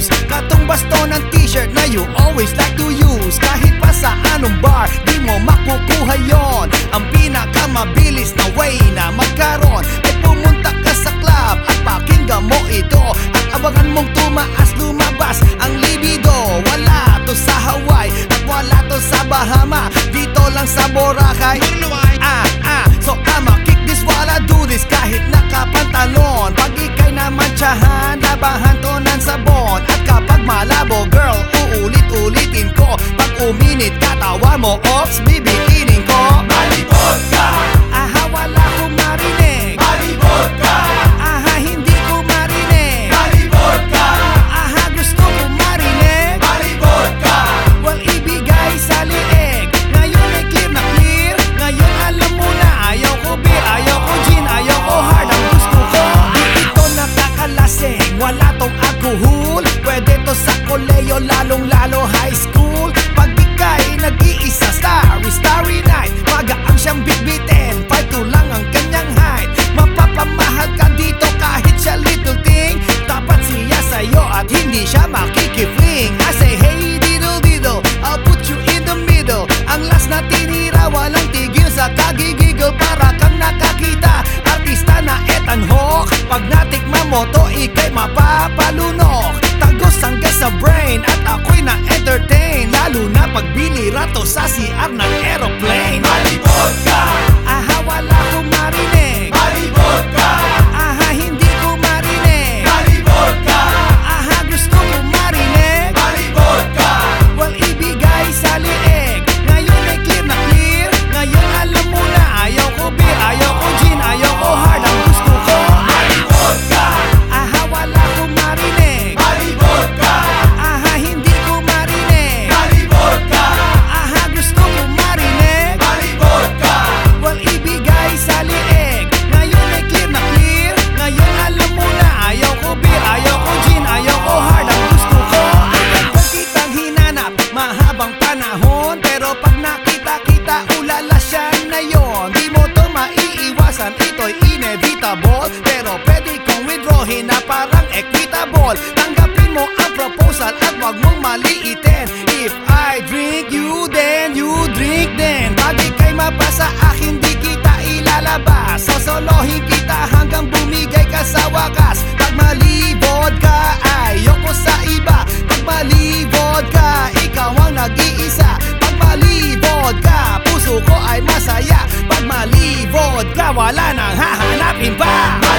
shoes. Katong baston ng t-shirt na you always like to use. Kahit pa sa anong bar, di mo makukuha yon. Ang pinakamabilis na way na magkaroon Ay pumunta ka sa club at pakinggan mo ito. At abangan mong tumaas, lumabas ang libido. Wala to sa Hawaii at wala to sa Bahama. Dito lang sa Boracay. Bulawan siya makikifling. I say hey diddle diddle I'll put you in the middle. Ang last na tinira walang tigil sa kagigigil. Para kang nakakita Artista na etan hawk Pag natikman mo to ikay mapapalunok. Tagos hanggang sa brain At ako'y na-entertain. Lalo na pag binira to sa CR ng aeroplane panahon Pero pag nakita-kita Ulala siya na yon Di mo to maiiwasan Ito'y inevitable. Pero pwede kong withdrawin Na parang equitable. Tanggapin mo ang proposal At wag mong maliitin. If I drink you then You drink then. Pag ika'y mapasa akin Di kita ilalabas. Sosolohin kita hanggang bumigay ka sa wakas masaya Pag malibod ka Wala nang hahanapin pa